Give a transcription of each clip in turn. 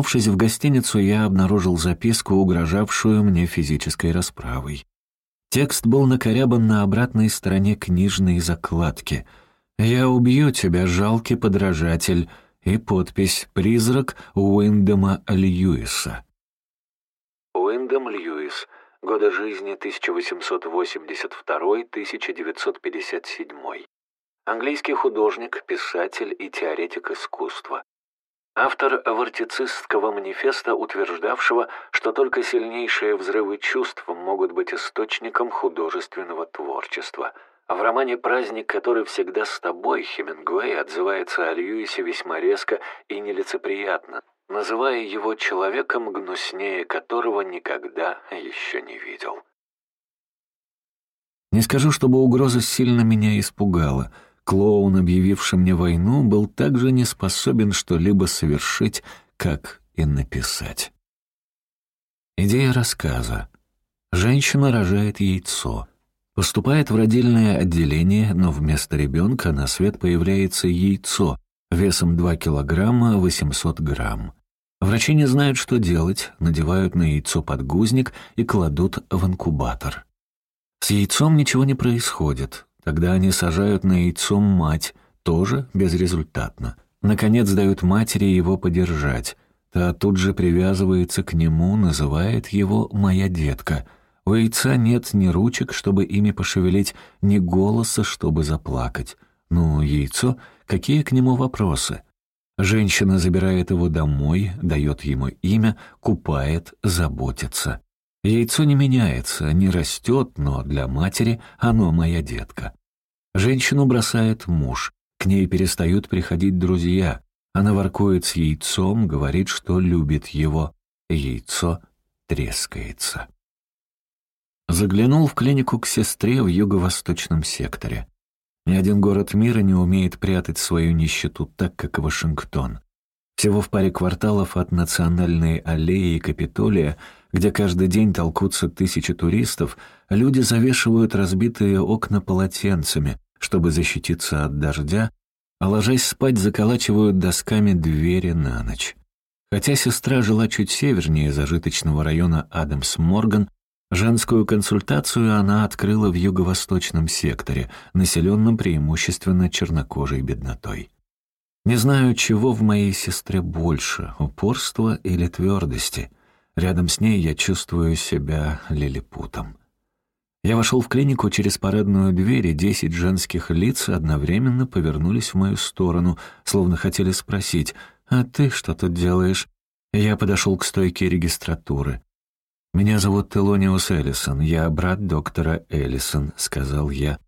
Вернувшись в гостиницу, я обнаружил записку, угрожавшую мне физической расправой. Текст был накорябан на обратной стороне книжной закладки. «Я убью тебя, жалкий подражатель», и подпись «Призрак Уиндема Льюиса». Уиндем Льюис. Годы жизни 1882-1957. Английский художник, писатель и теоретик искусства. Автор вартицистского манифеста, утверждавшего, что только сильнейшие взрывы чувств могут быть источником художественного творчества. В романе «Праздник, который всегда с тобой» Хемингуэй отзывается о Льюисе весьма резко и нелицеприятно, называя его человеком, гнуснее которого никогда еще не видел. Не скажу, чтобы угроза сильно меня испугала — Клоун, объявивший мне войну, был также не способен что-либо совершить, как и написать. Идея рассказа. Женщина рожает яйцо. Поступает в родильное отделение, но вместо ребенка на свет появляется яйцо весом 2 килограмма 800 грамм. Врачи не знают, что делать, надевают на яйцо подгузник и кладут в инкубатор. С яйцом ничего не происходит. Тогда они сажают на яйцо мать, тоже безрезультатно. Наконец дают матери его подержать. Та тут же привязывается к нему, называет его «моя детка». У яйца нет ни ручек, чтобы ими пошевелить, ни голоса, чтобы заплакать. Ну, яйцо, какие к нему вопросы? Женщина забирает его домой, дает ему имя, купает, заботится. Яйцо не меняется, не растет, но для матери оно моя детка. Женщину бросает муж, к ней перестают приходить друзья. Она воркует с яйцом, говорит, что любит его. Яйцо трескается. Заглянул в клинику к сестре в юго-восточном секторе. Ни один город мира не умеет прятать свою нищету так, как Вашингтон. Всего в паре кварталов от Национальной аллеи и Капитолия – где каждый день толкутся тысячи туристов, люди завешивают разбитые окна полотенцами, чтобы защититься от дождя, а ложась спать заколачивают досками двери на ночь. Хотя сестра жила чуть севернее зажиточного района Адамс-Морган, женскую консультацию она открыла в юго-восточном секторе, населенном преимущественно чернокожей беднотой. Не знаю, чего в моей сестре больше — упорства или твердости — Рядом с ней я чувствую себя лилипутом. Я вошел в клинику через парадную дверь, и десять женских лиц одновременно повернулись в мою сторону, словно хотели спросить «А ты что тут делаешь?» Я подошел к стойке регистратуры. «Меня зовут Телониус Эллисон, я брат доктора Эллисон», — сказал я.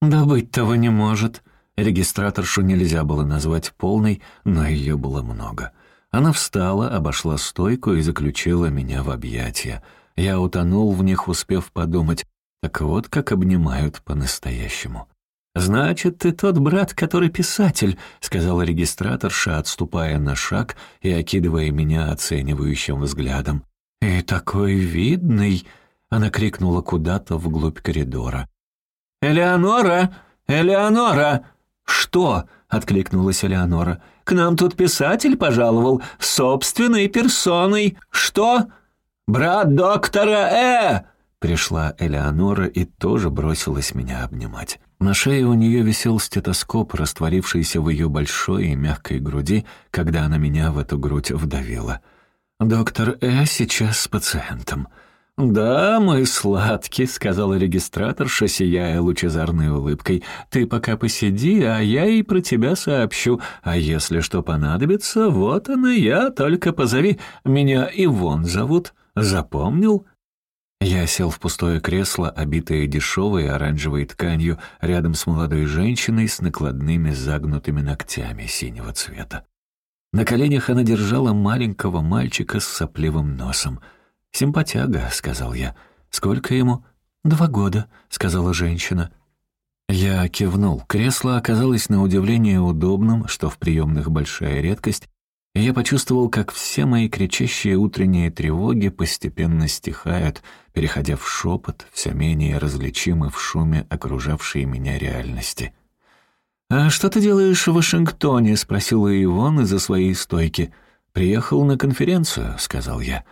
«Да быть того не может». Регистраторшу нельзя было назвать полной, но ее было много. Она встала, обошла стойку и заключила меня в объятия. Я утонул в них, успев подумать, так вот как обнимают по-настоящему. «Значит, ты тот брат, который писатель», — сказала регистраторша, отступая на шаг и окидывая меня оценивающим взглядом. «И такой видный!» — она крикнула куда-то вглубь коридора. «Элеонора! Элеонора!» «Что?» — откликнулась Элеонора. К нам тут писатель пожаловал, собственной персоной. Что? Брат доктора Э!» Пришла Элеонора и тоже бросилась меня обнимать. На шее у нее висел стетоскоп, растворившийся в ее большой и мягкой груди, когда она меня в эту грудь вдавила. «Доктор Э сейчас с пациентом». «Да, мой сладкий», — сказала регистраторша, сияя лучезарной улыбкой. «Ты пока посиди, а я и про тебя сообщу. А если что понадобится, вот она я, только позови. Меня Ивон зовут. Запомнил?» Я сел в пустое кресло, обитое дешевой оранжевой тканью, рядом с молодой женщиной с накладными загнутыми ногтями синего цвета. На коленях она держала маленького мальчика с сопливым носом — «Симпатяга», — сказал я. «Сколько ему?» «Два года», — сказала женщина. Я кивнул. Кресло оказалось на удивление удобным, что в приемных большая редкость, и я почувствовал, как все мои кричащие утренние тревоги постепенно стихают, переходя в шепот, все менее различимый в шуме окружавшей меня реальности. «А что ты делаешь в Вашингтоне?» — спросила Ивон из-за своей стойки. «Приехал на конференцию», — сказал я.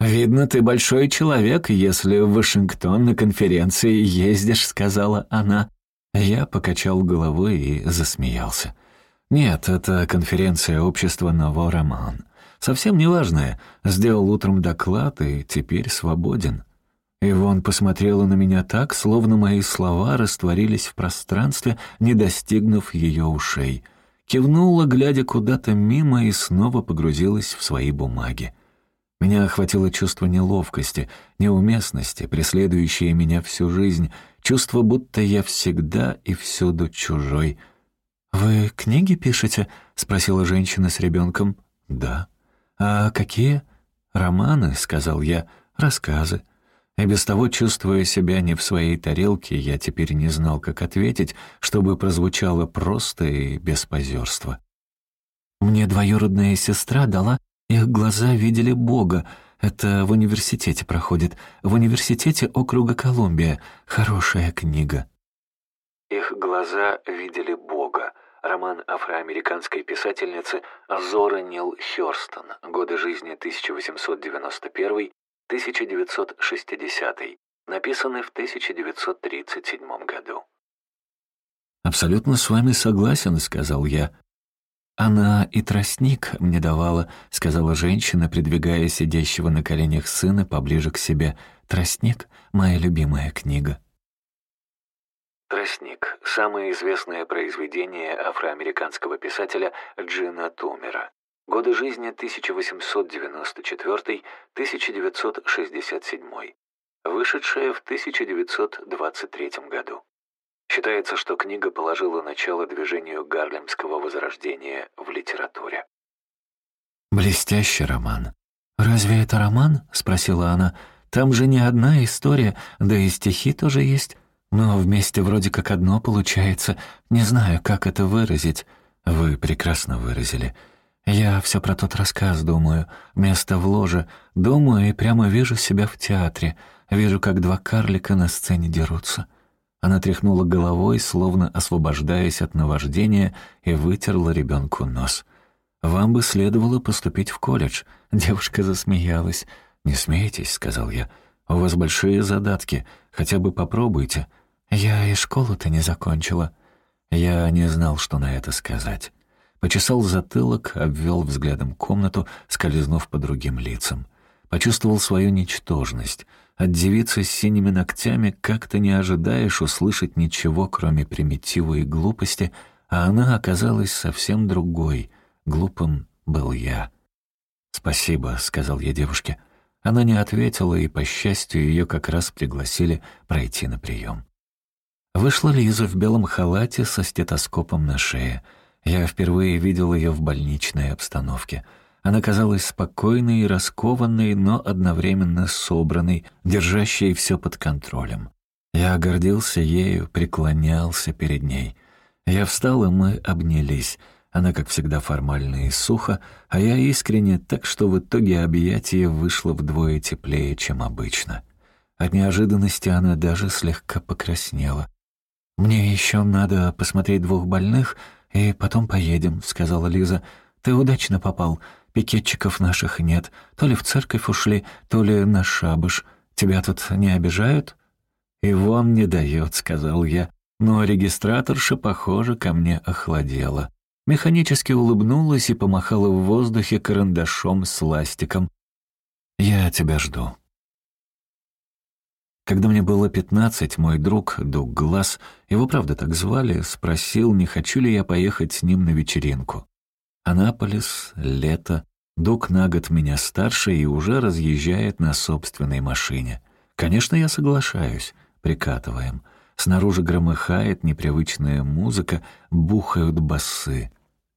«Видно, ты большой человек, если в Вашингтон на конференции ездишь», — сказала она. Я покачал головой и засмеялся. «Нет, это конференция общества Ново-Роман. Совсем неважная. Сделал утром доклад и теперь свободен». Ивон посмотрела на меня так, словно мои слова растворились в пространстве, не достигнув ее ушей. Кивнула, глядя куда-то мимо, и снова погрузилась в свои бумаги. Меня охватило чувство неловкости, неуместности, преследующее меня всю жизнь, чувство, будто я всегда и всюду чужой. «Вы книги пишете?» — спросила женщина с ребенком. «Да». «А какие?» «Романы», — сказал я, — «рассказы». И без того, чувствуя себя не в своей тарелке, я теперь не знал, как ответить, чтобы прозвучало просто и без позерства. «Мне двоюродная сестра дала их глаза видели Бога. Это в университете проходит. В университете округа Колумбия. Хорошая книга. Их глаза видели Бога. Роман афроамериканской писательницы Зора Нил Хёрстон. Годы жизни 1891-1960. Написаны в 1937 году. «Абсолютно с вами согласен», — сказал я. «Она и тростник мне давала», — сказала женщина, придвигая сидящего на коленях сына поближе к себе. «Тростник — моя любимая книга». «Тростник» — самое известное произведение афроамериканского писателя Джина Тумера. Годы жизни 1894-1967. Вышедшее в 1923 году. Считается, что книга положила начало движению гарлемского возрождения в литературе. «Блестящий роман». «Разве это роман?» — спросила она. «Там же не одна история, да и стихи тоже есть. Но вместе вроде как одно получается. Не знаю, как это выразить». «Вы прекрасно выразили. Я все про тот рассказ думаю. Место в ложе. Думаю и прямо вижу себя в театре. Вижу, как два карлика на сцене дерутся». Она тряхнула головой, словно освобождаясь от наваждения, и вытерла ребенку нос. «Вам бы следовало поступить в колледж». Девушка засмеялась. «Не смейтесь», — сказал я. «У вас большие задатки. Хотя бы попробуйте». «Я и школу-то не закончила». Я не знал, что на это сказать. Почесал затылок, обвел взглядом комнату, скользнув по другим лицам. Почувствовал свою ничтожность — от девицы с синими ногтями как-то не ожидаешь услышать ничего, кроме примитива и глупости, а она оказалась совсем другой. Глупым был я. «Спасибо», — сказал я девушке. Она не ответила, и, по счастью, ее как раз пригласили пройти на прием. Вышла Лиза в белом халате со стетоскопом на шее. Я впервые видел ее в больничной обстановке — она казалась спокойной и раскованной, но одновременно собранной, держащей все под контролем. Я гордился ею, преклонялся перед ней. Я встал, и мы обнялись. Она, как всегда, формально и сухо, а я искренне, так что в итоге объятие вышло вдвое теплее, чем обычно. От неожиданности она даже слегка покраснела. «Мне еще надо посмотреть двух больных, и потом поедем», — сказала Лиза. «Ты удачно попал. Пикетчиков наших нет. То ли в церковь ушли, то ли на шабыш. Тебя тут не обижают?» «И вон не дает», — сказал я. Но регистраторша, похоже, ко мне охладела. Механически улыбнулась и помахала в воздухе карандашом с ластиком. «Я тебя жду». Когда мне было пятнадцать, мой друг, Дуг Глаз, его правда так звали, спросил, не хочу ли я поехать с ним на вечеринку. Анаполис, лето. Дук на год меня старше и уже разъезжает на собственной машине. Конечно, я соглашаюсь. Прикатываем. Снаружи громыхает непривычная музыка, бухают басы.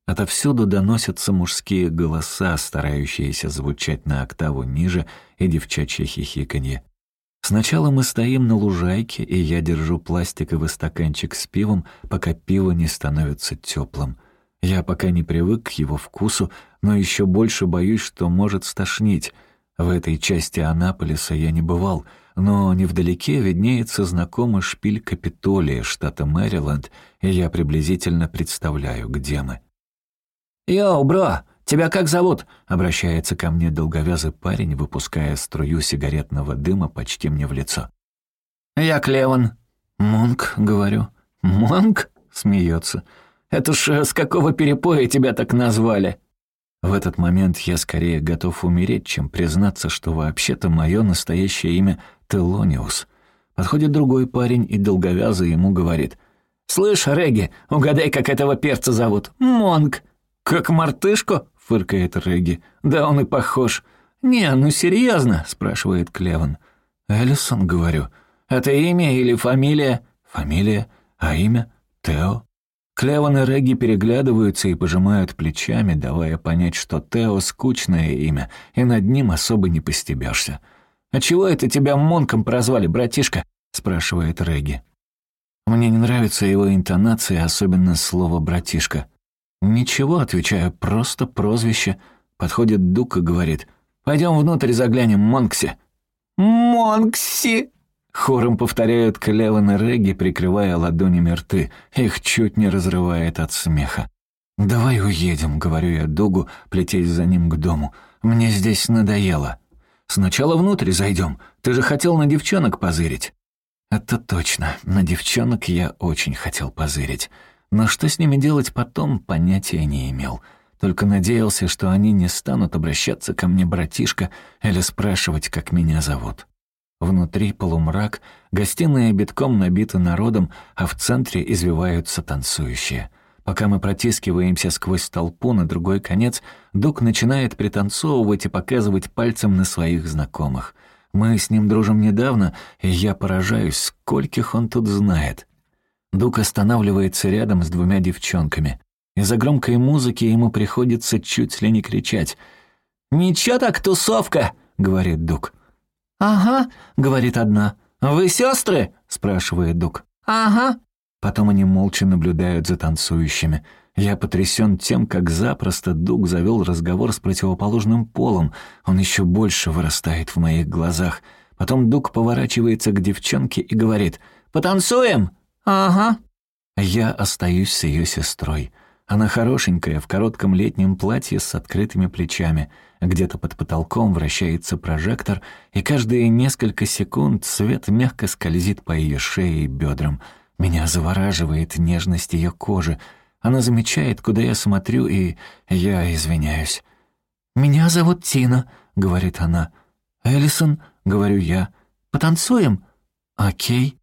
Отовсюду доносятся мужские голоса, старающиеся звучать на октаву ниже, и девчачье хихиканье. Сначала мы стоим на лужайке, и я держу пластиковый стаканчик с пивом, пока пиво не становится теплым — я пока не привык к его вкусу, но еще больше боюсь, что может стошнить. В этой части Анаполиса я не бывал, но невдалеке виднеется знакомый шпиль Капитолия, штата Мэриленд, и я приблизительно представляю, где мы. «Йоу, бро, «Тебя как зовут?» — обращается ко мне долговязый парень, выпуская струю сигаретного дыма почти мне в лицо. «Я Клеван». «Монк», — говорю. «Монк?» — смеется. «Это ж э, с какого перепоя тебя так назвали?» В этот момент я скорее готов умереть, чем признаться, что вообще-то мое настоящее имя Телониус. Подходит другой парень и долговязый ему говорит. «Слышь, Регги, угадай, как этого перца зовут?» «Монг». «Как мартышку?» — фыркает Регги. «Да он и похож». «Не, ну серьезно?» — спрашивает Клеван. «Эллисон», — говорю. «Это имя или фамилия?» «Фамилия. А имя?» «Тео». Клеван и Регги переглядываются и пожимают плечами, давая понять, что Тео — скучное имя, и над ним особо не постебешься. «А чего это тебя Монком прозвали, братишка?» — спрашивает Регги. Мне не нравится его интонация, особенно слово «братишка». «Ничего», — отвечаю, — «просто прозвище». Подходит Дук и говорит, «Пойдем внутрь заглянем, Монкси». «Монкси!» Хором повторяют Клеван и Регги, прикрывая ладонями рты. Их чуть не разрывает от смеха. «Давай уедем», — говорю я Дугу, плетясь за ним к дому. «Мне здесь надоело». «Сначала внутрь зайдем. Ты же хотел на девчонок позырить». «Это точно. На девчонок я очень хотел позырить. Но что с ними делать потом, понятия не имел. Только надеялся, что они не станут обращаться ко мне, братишка, или спрашивать, как меня зовут». Внутри полумрак, гостиная битком набита народом, а в центре извиваются танцующие. Пока мы протискиваемся сквозь толпу на другой конец, Дук начинает пританцовывать и показывать пальцем на своих знакомых. Мы с ним дружим недавно, и я поражаюсь, скольких он тут знает. Дук останавливается рядом с двумя девчонками. Из-за громкой музыки ему приходится чуть ли не кричать. «Ничего так, тусовка!» — говорит Дук. «Ага», — говорит одна. «Вы сестры?» — спрашивает Дук. «Ага». Потом они молча наблюдают за танцующими. Я потрясен тем, как запросто Дуг завел разговор с противоположным полом. Он еще больше вырастает в моих глазах. Потом Дуг поворачивается к девчонке и говорит «Потанцуем?» «Ага». Я остаюсь с ее сестрой. Она хорошенькая, в коротком летнем платье с открытыми плечами. Где-то под потолком вращается прожектор, и каждые несколько секунд свет мягко скользит по ее шее и бедрам. Меня завораживает нежность ее кожи. Она замечает, куда я смотрю, и я извиняюсь. «Меня зовут Тина», — говорит она. «Эллисон», — говорю я. «Потанцуем?» «Окей».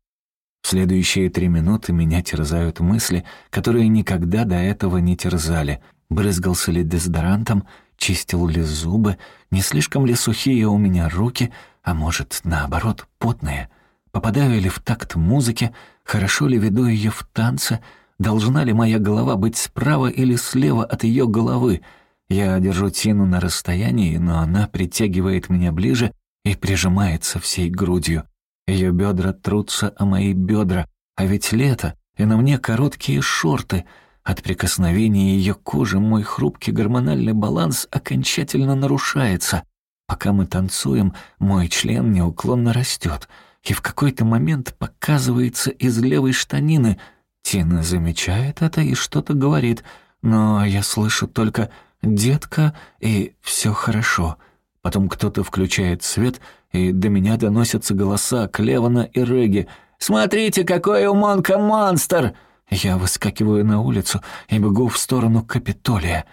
В следующие три минуты меня терзают мысли, которые никогда до этого не терзали. Брызгался ли дезодорантом, чистил ли зубы, не слишком ли сухие у меня руки, а может, наоборот, потные. Попадаю ли в такт музыки, хорошо ли веду ее в танце, должна ли моя голова быть справа или слева от ее головы. Я держу Тину на расстоянии, но она притягивает меня ближе и прижимается всей грудью. Ее бедра трутся о мои бедра, а ведь лето, и на мне короткие шорты. От прикосновения ее кожи мой хрупкий гормональный баланс окончательно нарушается. Пока мы танцуем, мой член неуклонно растет, и в какой-то момент показывается из левой штанины. Тина замечает это и что-то говорит, но я слышу только «детка» и «все хорошо». Потом кто-то включает свет, и до меня доносятся голоса Клевана и Реги. «Смотрите, какой у Монка монстр!» Я выскакиваю на улицу и бегу в сторону Капитолия.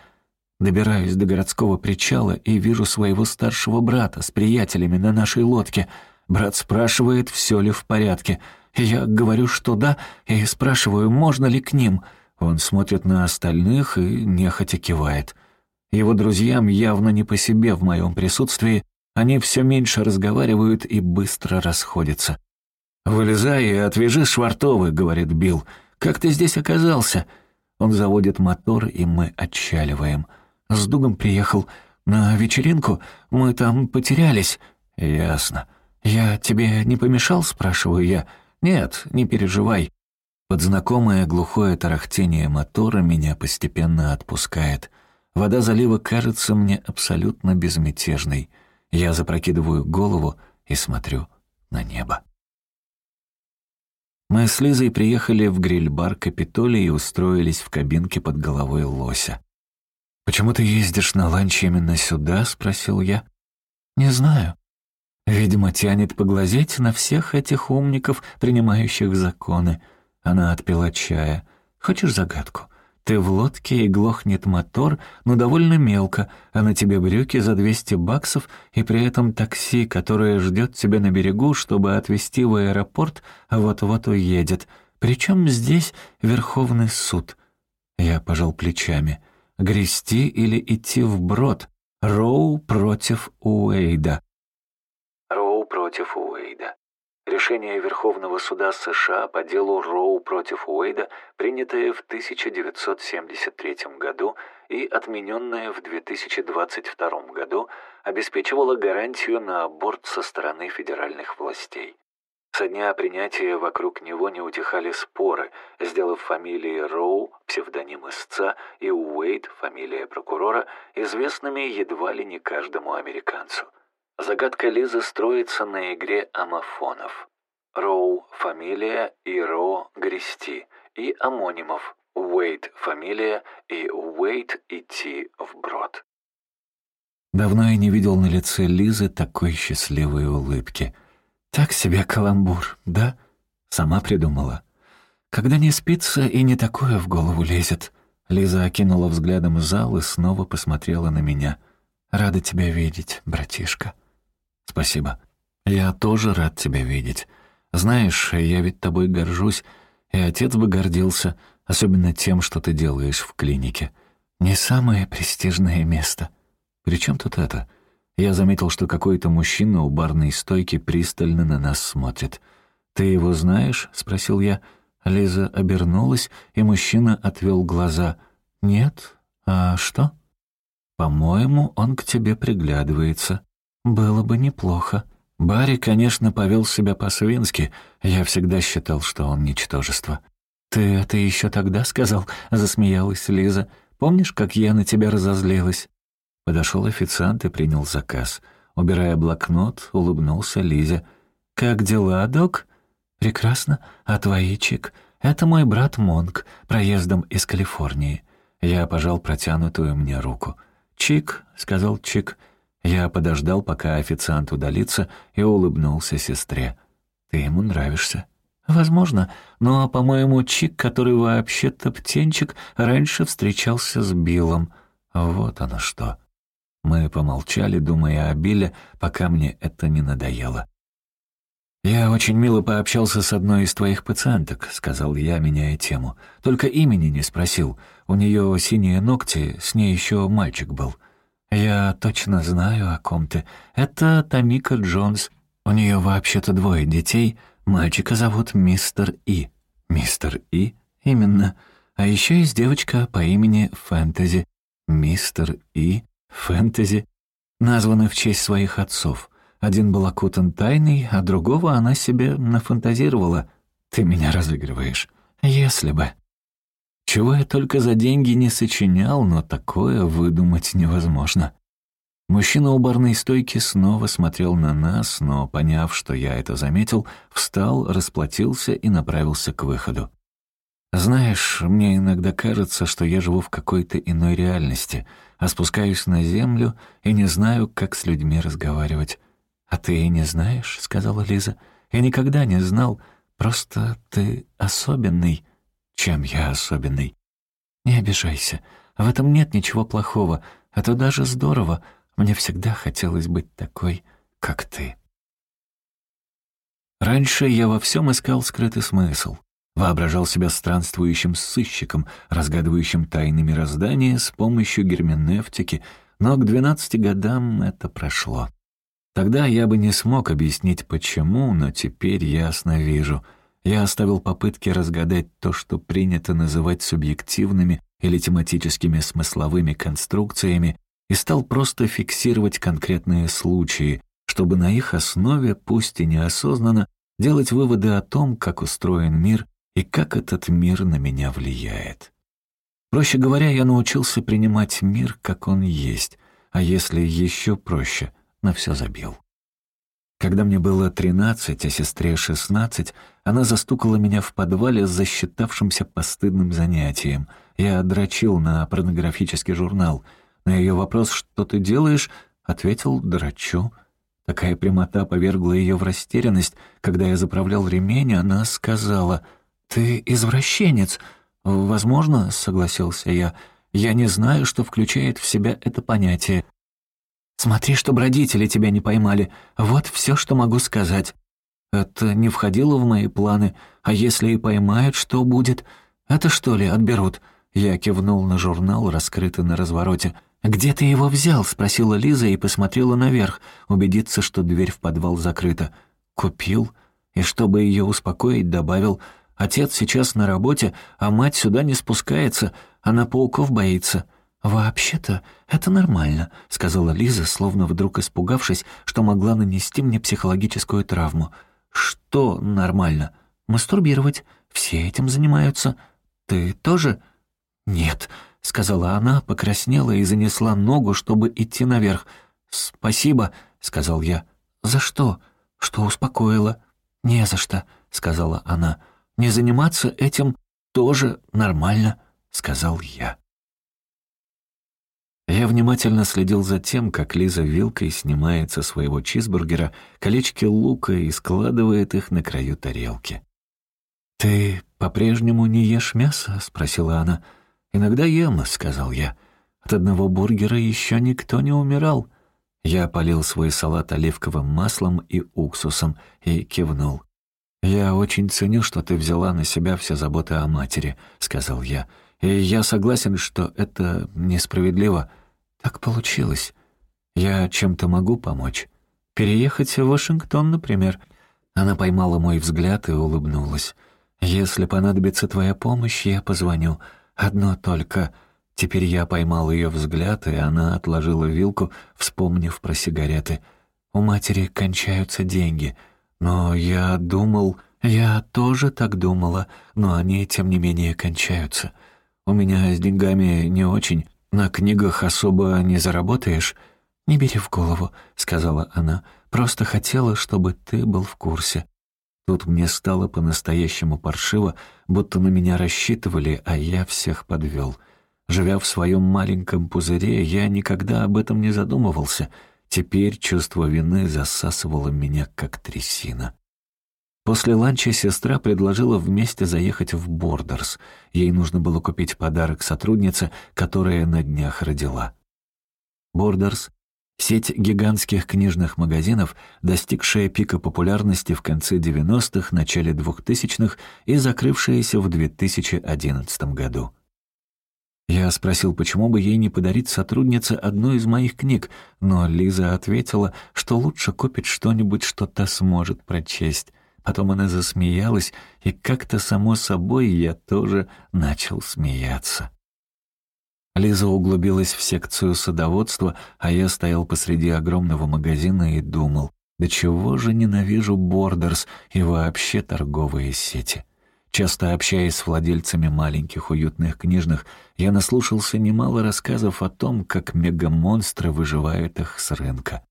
Добираюсь до городского причала и вижу своего старшего брата с приятелями на нашей лодке. Брат спрашивает, все ли в порядке. Я говорю, что да, и спрашиваю, можно ли к ним. Он смотрит на остальных и нехотя кивает. Его друзьям явно не по себе в моем присутствии, они все меньше разговаривают и быстро расходятся. «Вылезай и отвяжи швартовы», — говорит Билл. «Как ты здесь оказался?» Он заводит мотор, и мы отчаливаем. С Дугом приехал на вечеринку, мы там потерялись. «Ясно. Я тебе не помешал?» — спрашиваю я. «Нет, не переживай». Под знакомое глухое тарахтение мотора меня постепенно отпускает. Вода залива кажется мне абсолютно безмятежной. Я запрокидываю голову и смотрю на небо. Мы с Лизой приехали в гриль-бар Капитолий и устроились в кабинке под головой лося. «Почему ты ездишь на ланч именно сюда?» — спросил я. «Не знаю. Видимо, тянет поглазеть на всех этих умников, принимающих законы». Она отпила чая. «Хочешь загадку? Ты в лодке и глохнет мотор, но довольно мелко, а на тебе брюки за 200 баксов, и при этом такси, которое ждет тебя на берегу, чтобы отвезти в аэропорт, а вот-вот уедет. Причем здесь Верховный суд». Я пожал плечами. «Грести или идти вброд? Роу против Уэйда». Роу против Уэйда. Решение Верховного суда США по делу Роу против Уэйда, принятое в 1973 году и отмененное в 2022 году, обеспечивало гарантию на аборт со стороны федеральных властей. Со дня принятия вокруг него не утихали споры, сделав фамилии Роу, псевдоним истца, и Уэйд, фамилия прокурора, известными едва ли не каждому американцу. Загадка Лизы строится на игре амофонов. Роу – фамилия и Ро – грести, и амонимов Уэйт – фамилия и Уэйт – идти вброд. Давно я не видел на лице Лизы такой счастливой улыбки. Так себе каламбур, да? Сама придумала. Когда не спится и не такое в голову лезет. Лиза окинула взглядом зал и снова посмотрела на меня. «Рада тебя видеть, братишка». «Спасибо. Я тоже рад тебя видеть. Знаешь, я ведь тобой горжусь, и отец бы гордился, особенно тем, что ты делаешь в клинике. Не самое престижное место. Причем тут это? Я заметил, что какой-то мужчина у барной стойки пристально на нас смотрит. «Ты его знаешь?» — спросил я. Лиза обернулась, и мужчина отвел глаза. «Нет? А что?» «По-моему, он к тебе приглядывается. Было бы неплохо». Барри, конечно, повел себя по-свински. Я всегда считал, что он ничтожество. «Ты это еще тогда сказал?» — засмеялась Лиза. «Помнишь, как я на тебя разозлилась?» Подошел официант и принял заказ. Убирая блокнот, улыбнулся Лизе. «Как дела, док?» «Прекрасно. А твои, Чик?» «Это мой брат Монк, проездом из Калифорнии». Я пожал протянутую мне руку. «Чик», — сказал Чик, — я подождал, пока официант удалится, и улыбнулся сестре. «Ты ему нравишься». «Возможно, но, по-моему, Чик, который вообще-то птенчик, раньше встречался с Биллом. Вот оно что». Мы помолчали, думая о Билле, пока мне это не надоело. «Я очень мило пообщался с одной из твоих пациенток», — сказал я, меняя тему. «Только имени не спросил. У нее синие ногти, с ней еще мальчик был». «Я точно знаю, о ком ты. Это Тамика Джонс. У нее вообще-то двое детей. Мальчика зовут мистер И». «Мистер И?» «Именно. А еще есть девочка по имени Фэнтези. Мистер И, Фэнтези. Названы в честь своих отцов. Один был окутан тайной, а другого она себе нафантазировала. Ты меня разыгрываешь. Если бы». Чего я только за деньги не сочинял, но такое выдумать невозможно. Мужчина у барной стойки снова смотрел на нас, но, поняв, что я это заметил, встал, расплатился и направился к выходу. «Знаешь, мне иногда кажется, что я живу в какой-то иной реальности, а спускаюсь на землю и не знаю, как с людьми разговаривать». «А ты и не знаешь», — сказала Лиза. «Я никогда не знал, просто ты особенный». Чем я особенный? Не обижайся. В этом нет ничего плохого. Это даже здорово. Мне всегда хотелось быть такой, как ты. Раньше я во всем искал скрытый смысл. Воображал себя странствующим сыщиком, разгадывающим тайны мироздания с помощью герменевтики, но к двенадцати годам это прошло. Тогда я бы не смог объяснить почему, но теперь ясно вижу — я оставил попытки разгадать то, что принято называть субъективными или тематическими смысловыми конструкциями, и стал просто фиксировать конкретные случаи, чтобы на их основе, пусть и неосознанно, делать выводы о том, как устроен мир и как этот мир на меня влияет. Проще говоря, я научился принимать мир, как он есть, а если еще проще, на все забил. Когда мне было тринадцать, а сестре шестнадцать, она застукала меня в подвале с засчитавшимся постыдным занятием. Я дрочил на порнографический журнал. На ее вопрос «Что ты делаешь?» ответил «Дрочу». Такая прямота повергла ее в растерянность. Когда я заправлял ремень, она сказала «Ты извращенец». «Возможно», — согласился я, — «я не знаю, что включает в себя это понятие. Смотри, чтобы родители тебя не поймали. Вот все, что могу сказать». Это не входило в мои планы. А если и поймают, что будет? Это что ли, отберут? Я кивнул на журнал, раскрытый на развороте. «Где ты его взял?» — спросила Лиза и посмотрела наверх, убедиться, что дверь в подвал закрыта. «Купил?» И чтобы ее успокоить, добавил, «Отец сейчас на работе, а мать сюда не спускается, она пауков боится». «Вообще-то это нормально», — сказала Лиза, словно вдруг испугавшись, что могла нанести мне психологическую травму. «Что нормально?» «Мастурбировать. Все этим занимаются. Ты тоже?» «Нет», — сказала она, покраснела и занесла ногу, чтобы идти наверх. «Спасибо», — сказал я. «За что?» «Что успокоила?» «Не за что», — сказала она. «Не заниматься этим тоже нормально», — сказал я. Я внимательно следил за тем, как Лиза вилкой снимает со своего чизбургера колечки лука и складывает их на краю тарелки. «Ты по-прежнему не ешь мясо?» — спросила она. «Иногда ем», — сказал я. «От одного бургера еще никто не умирал». Я полил свой салат оливковым маслом и уксусом и кивнул. «Я очень ценю, что ты взяла на себя все заботы о матери», — сказал я. И я согласен, что это несправедливо. Так получилось. Я чем-то могу помочь. Переехать в Вашингтон, например. Она поймала мой взгляд и улыбнулась. «Если понадобится твоя помощь, я позвоню. Одно только...» Теперь я поймал ее взгляд, и она отложила вилку, вспомнив про сигареты. «У матери кончаются деньги. Но я думал...» «Я тоже так думала, но они, тем не менее, кончаются. У меня с деньгами не очень. На книгах особо не заработаешь». «Не бери в голову», — сказала она. «Просто хотела, чтобы ты был в курсе». Тут мне стало по-настоящему паршиво, будто на меня рассчитывали, а я всех подвел. Живя в своем маленьком пузыре, я никогда об этом не задумывался. Теперь чувство вины засасывало меня, как трясина. После ланча сестра предложила вместе заехать в Бордерс. Ей нужно было купить подарок сотруднице, которая на днях родила. Бордерс — сеть гигантских книжных магазинов, достигшая пика популярности в конце 90-х, начале 2000-х и закрывшаяся в 2011 году. Я спросил, почему бы ей не подарить сотруднице одну из моих книг, но Лиза ответила, что лучше купить что-нибудь, что та сможет прочесть. Потом она засмеялась, и как-то само собой я тоже начал смеяться. Лиза углубилась в секцию садоводства, а я стоял посреди огромного магазина и думал, да чего же ненавижу Бордерс и вообще торговые сети. Часто общаясь с владельцами маленьких уютных книжных, я наслушался немало рассказов о том, как мегамонстры выживают их с рынка.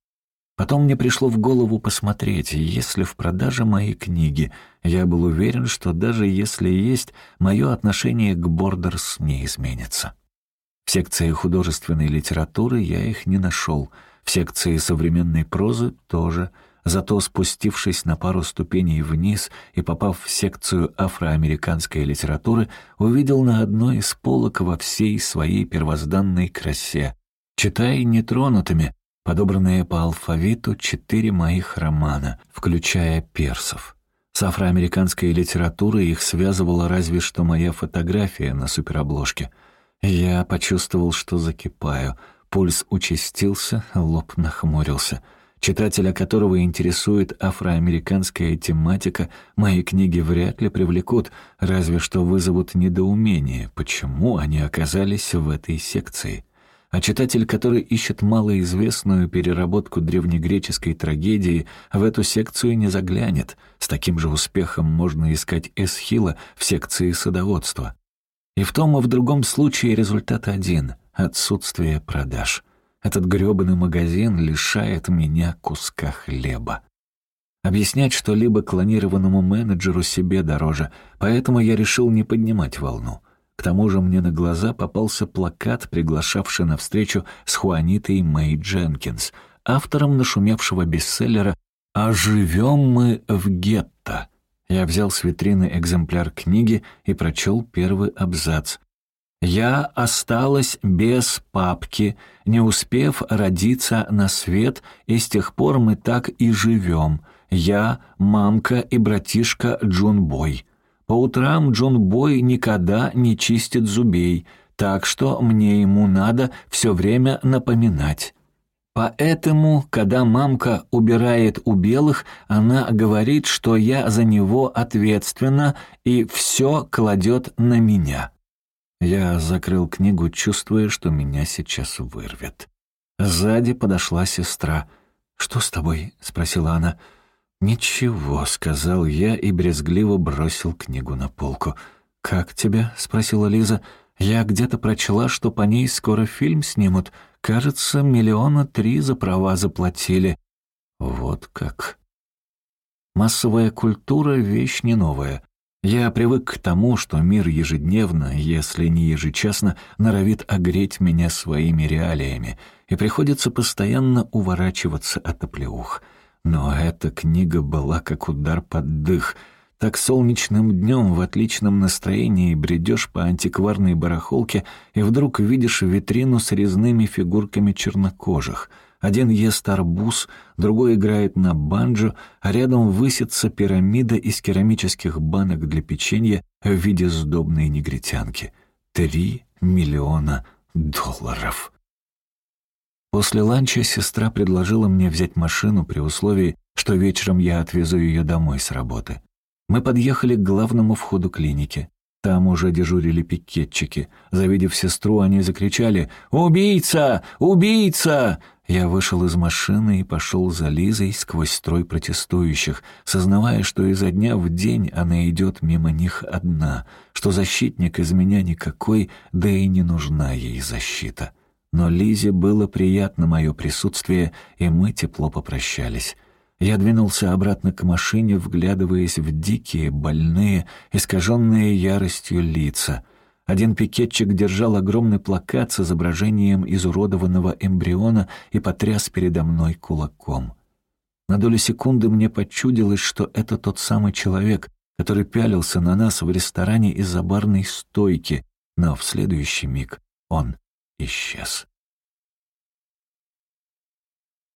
Потом мне пришло в голову посмотреть, есть ли в продаже мои книги. Я был уверен, что даже если есть, мое отношение к Бордерс не изменится. В секции художественной литературы я их не нашел, в секции современной прозы тоже. Зато спустившись на пару ступеней вниз и попав в секцию афроамериканской литературы, увидел на одной из полок во всей своей первозданной красе. Читай нетронутыми, подобранные по алфавиту четыре моих романа, включая персов. С афроамериканской литературой их связывала разве что моя фотография на суперобложке. Я почувствовал, что закипаю. Пульс участился, лоб нахмурился. Читателя, которого интересует афроамериканская тематика, мои книги вряд ли привлекут, разве что вызовут недоумение, почему они оказались в этой секции а читатель, который ищет малоизвестную переработку древнегреческой трагедии, в эту секцию не заглянет. С таким же успехом можно искать Эсхила в секции садоводства. И в том и в другом случае результат один — отсутствие продаж. Этот грёбаный магазин лишает меня куска хлеба. Объяснять что-либо клонированному менеджеру себе дороже, поэтому я решил не поднимать волну. К тому же мне на глаза попался плакат, приглашавший на встречу с Хуанитой Мэй Дженкинс, автором нашумевшего бестселлера «А живем мы в гетто». Я взял с витрины экземпляр книги и прочел первый абзац. «Я осталась без папки, не успев родиться на свет, и с тех пор мы так и живем. Я, мамка и братишка Джунбой. По утрам Джунбой никогда не чистит зубей, так что мне ему надо все время напоминать». Поэтому, когда мамка убирает у белых, она говорит, что я за него ответственна и все кладет на меня. Я закрыл книгу, чувствуя, что меня сейчас вырвет. Сзади подошла сестра. «Что с тобой?» — спросила она. «Ничего», — сказал я и брезгливо бросил книгу на полку. «Как тебя?» — спросила Лиза. «Я где-то прочла, что по ней скоро фильм снимут». Кажется, миллиона три за права заплатили. Вот как. Массовая культура — вещь не новая. Я привык к тому, что мир ежедневно, если не ежечасно, норовит огреть меня своими реалиями, и приходится постоянно уворачиваться от оплеух. Но эта книга была как удар под дых — так солнечным днем в отличном настроении бредешь по антикварной барахолке и вдруг видишь витрину с резными фигурками чернокожих. Один ест арбуз, другой играет на банджо, а рядом высится пирамида из керамических банок для печенья в виде сдобной негритянки. Три миллиона долларов. После ланча сестра предложила мне взять машину при условии, что вечером я отвезу ее домой с работы. Мы подъехали к главному входу клиники. Там уже дежурили пикетчики. Завидев сестру, они закричали «Убийца! Убийца!» Я вышел из машины и пошел за Лизой сквозь строй протестующих, сознавая, что изо дня в день она идет мимо них одна, что защитник из меня никакой, да и не нужна ей защита. Но Лизе было приятно мое присутствие, и мы тепло попрощались. Я двинулся обратно к машине, вглядываясь в дикие, больные, искаженные яростью лица. Один пикетчик держал огромный плакат с изображением изуродованного эмбриона и потряс передо мной кулаком. На долю секунды мне почудилось, что это тот самый человек, который пялился на нас в ресторане из-за барной стойки, но в следующий миг он исчез.